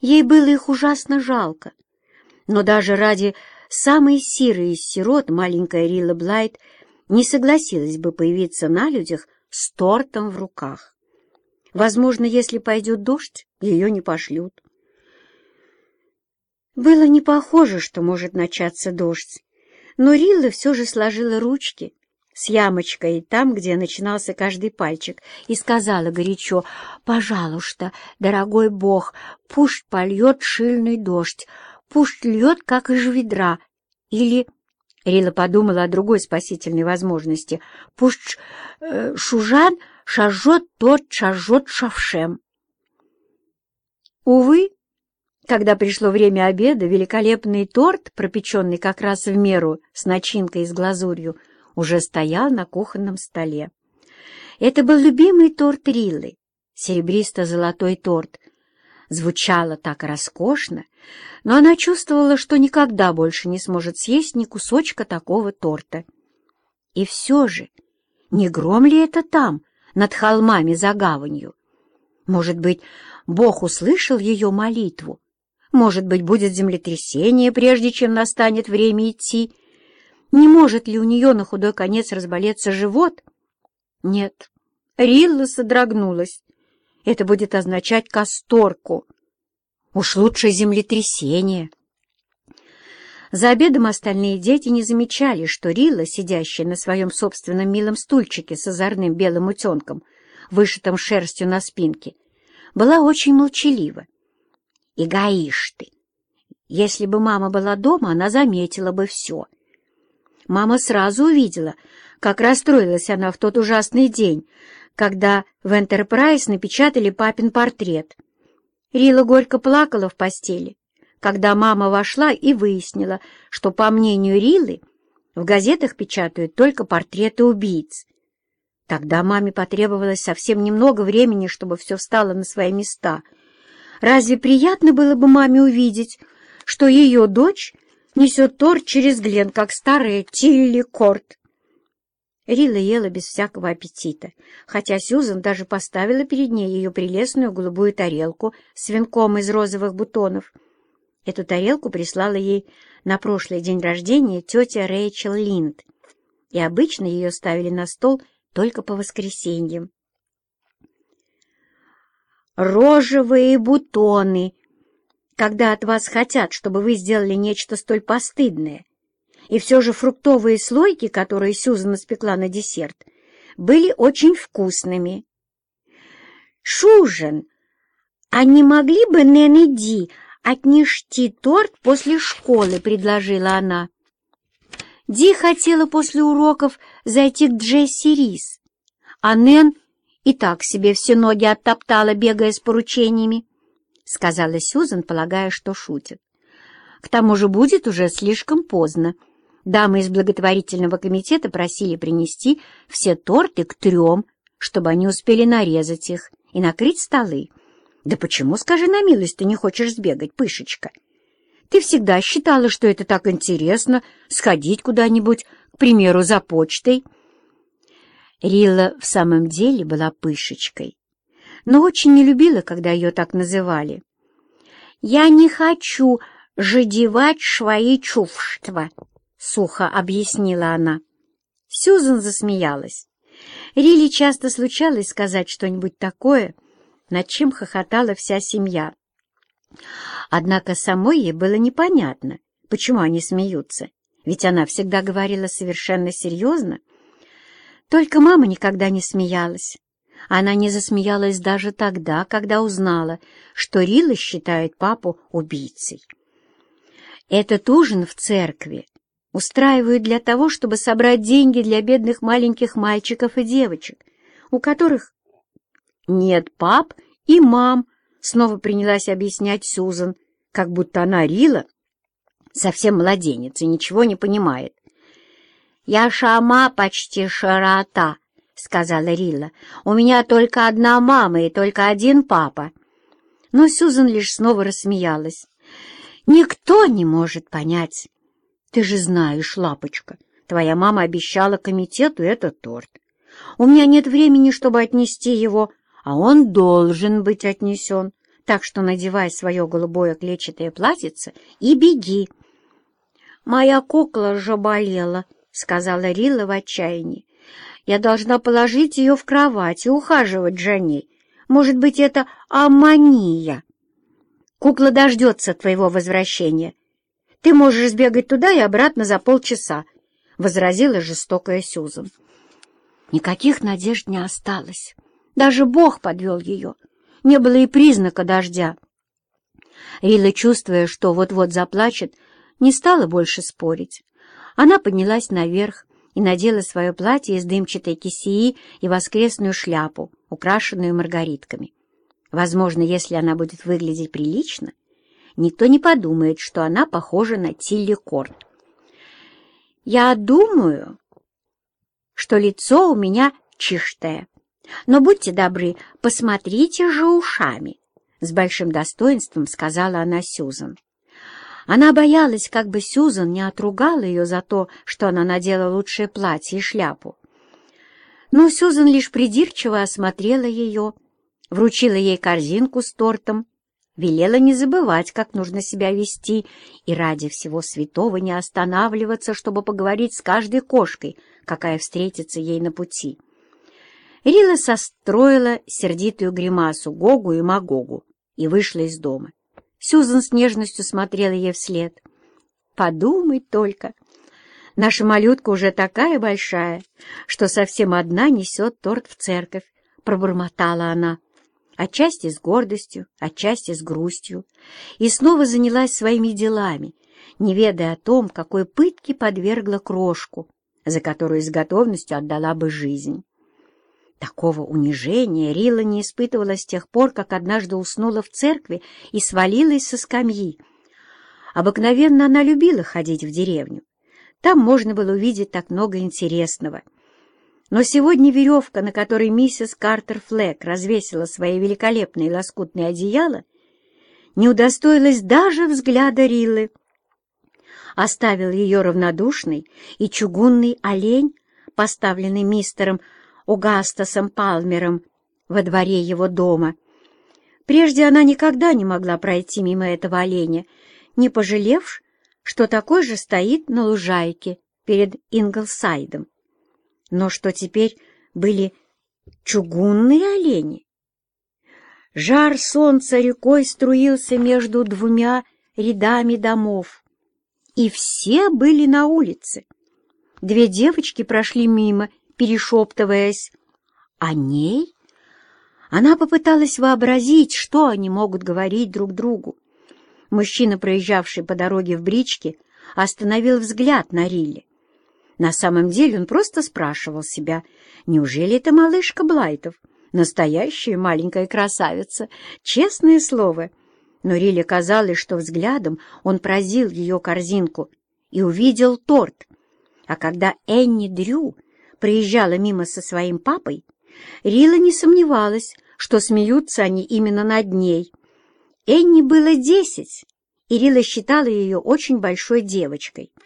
Ей было их ужасно жалко. Но даже ради самой сирой из сирот маленькая Рила Блайт не согласилась бы появиться на людях с тортом в руках. Возможно, если пойдет дождь, ее не пошлют. Было не похоже, что может начаться дождь, но Рилла все же сложила ручки с ямочкой там, где начинался каждый пальчик, и сказала горячо, «Пожалуйста, дорогой Бог, пусть польет шильный дождь, пусть льет, как из ведра, или...» Рила подумала о другой спасительной возможности. «Пусть э, Шужан шажет тот, шажет шавшем». Увы, когда пришло время обеда, великолепный торт, пропеченный как раз в меру с начинкой и с глазурью, уже стоял на кухонном столе. Это был любимый торт Риллы, серебристо-золотой торт. Звучало так роскошно, но она чувствовала, что никогда больше не сможет съесть ни кусочка такого торта. И все же, не гром ли это там, над холмами за гаванью? Может быть, Бог услышал ее молитву? Может быть, будет землетрясение, прежде чем настанет время идти? Не может ли у нее на худой конец разболеться живот? Нет. Рилла содрогнулась. Это будет означать касторку. Уж лучше землетрясение. За обедом остальные дети не замечали, что Рилла, сидящая на своем собственном милом стульчике с озорным белым утенком, вышитым шерстью на спинке, была очень молчалива. «Эгоишь ты! Если бы мама была дома, она заметила бы все — Мама сразу увидела, как расстроилась она в тот ужасный день, когда в «Энтерпрайз» напечатали папин портрет. Рила горько плакала в постели, когда мама вошла и выяснила, что, по мнению Рилы, в газетах печатают только портреты убийц. Тогда маме потребовалось совсем немного времени, чтобы все встало на свои места. Разве приятно было бы маме увидеть, что ее дочь несет торт через Глен, как старая Тилли Корт. Рила ела без всякого аппетита, хотя Сьюзан даже поставила перед ней ее прелестную голубую тарелку с венком из розовых бутонов. Эту тарелку прислала ей на прошлый день рождения тетя Рэйчел Линд, и обычно ее ставили на стол только по воскресеньям. «Рожевые бутоны!» Когда от вас хотят, чтобы вы сделали нечто столь постыдное. И все же фруктовые слойки, которые Сюзан испекла на десерт, были очень вкусными. «Шужен, а не могли бы Нэн и Ди отнести торт после школы?» — предложила она. Ди хотела после уроков зайти к Джесси Рис, а Нэн и так себе все ноги оттоптала, бегая с поручениями. — сказала Сюзан, полагая, что шутит. «К тому же будет уже слишком поздно. Дамы из благотворительного комитета просили принести все торты к трем, чтобы они успели нарезать их и накрыть столы. Да почему, скажи на милость, ты не хочешь сбегать, пышечка? Ты всегда считала, что это так интересно, сходить куда-нибудь, к примеру, за почтой». Рила в самом деле была пышечкой но очень не любила, когда ее так называли. «Я не хочу жадевать свои чувства», — сухо объяснила она. Сюзан засмеялась. Риле часто случалось сказать что-нибудь такое, над чем хохотала вся семья. Однако самой ей было непонятно, почему они смеются, ведь она всегда говорила совершенно серьезно. Только мама никогда не смеялась. Она не засмеялась даже тогда, когда узнала, что Рила считает папу убийцей. Этот ужин в церкви устраивают для того, чтобы собрать деньги для бедных маленьких мальчиков и девочек, у которых нет пап и мам, снова принялась объяснять Сузан, как будто она Рила, совсем младенец и ничего не понимает. «Я шама почти широта», — сказала Рилла. «У меня только одна мама и только один папа». Но Сюзан лишь снова рассмеялась. «Никто не может понять. Ты же знаешь, лапочка, твоя мама обещала комитету этот торт. У меня нет времени, чтобы отнести его, а он должен быть отнесен. Так что надевай свое голубое клетчатое платьице и беги. «Моя кукла же болела», — сказала Рила в отчаянии. «Я должна положить ее в кровать и ухаживать за ней. Может быть, это аммония. Кукла дождется твоего возвращения. Ты можешь сбегать туда и обратно за полчаса», — возразила жестокая Сюзан. Никаких надежд не осталось. Даже Бог подвел ее. Не было и признака дождя. Рила, чувствуя, что вот-вот заплачет, не стала больше спорить. Она поднялась наверх и надела свое платье из дымчатой кисеи и воскресную шляпу, украшенную маргаритками. Возможно, если она будет выглядеть прилично, никто не подумает, что она похожа на Тилли Корт. «Я думаю, что лицо у меня чистое. Но будьте добры, посмотрите же ушами, — с большим достоинством сказала она Сюзан. Она боялась, как бы Сюзан не отругала ее за то, что она надела лучшее платье и шляпу. Но Сюзан лишь придирчиво осмотрела ее, вручила ей корзинку с тортом, велела не забывать, как нужно себя вести, и ради всего святого не останавливаться, чтобы поговорить с каждой кошкой, какая встретится ей на пути. Рила состроила сердитую гримасу Гогу и Магогу и вышла из дома. Сюзан с нежностью смотрела ей вслед. «Подумай только! Наша малютка уже такая большая, что совсем одна несет торт в церковь», — пробормотала она, отчасти с гордостью, отчасти с грустью, и снова занялась своими делами, не ведая о том, какой пытке подвергла крошку, за которую с готовностью отдала бы жизнь. Такого унижения Рила не испытывала с тех пор, как однажды уснула в церкви и свалилась со скамьи. Обыкновенно она любила ходить в деревню. Там можно было увидеть так много интересного. Но сегодня веревка, на которой миссис Картер Флэк развесила свои великолепные лоскутные одеяла, не удостоилась даже взгляда Рилы оставил ее равнодушный и чугунный олень, поставленный мистером Угастасом Палмером во дворе его дома. Прежде она никогда не могла пройти мимо этого оленя, не пожалев, что такой же стоит на лужайке перед Инглсайдом. Но что теперь были чугунные олени? Жар солнца рекой струился между двумя рядами домов и все были на улице. Две девочки прошли мимо, перешептываясь. О ней? Она попыталась вообразить, что они могут говорить друг другу. Мужчина, проезжавший по дороге в бричке, остановил взгляд на Рилли. На самом деле он просто спрашивал себя, неужели это малышка Блайтов, настоящая маленькая красавица, честное слово — но Риле казалось, что взглядом он поразил ее корзинку и увидел торт. А когда Энни Дрю приезжала мимо со своим папой, Рила не сомневалась, что смеются они именно над ней. Энни было десять, и Рила считала ее очень большой девочкой —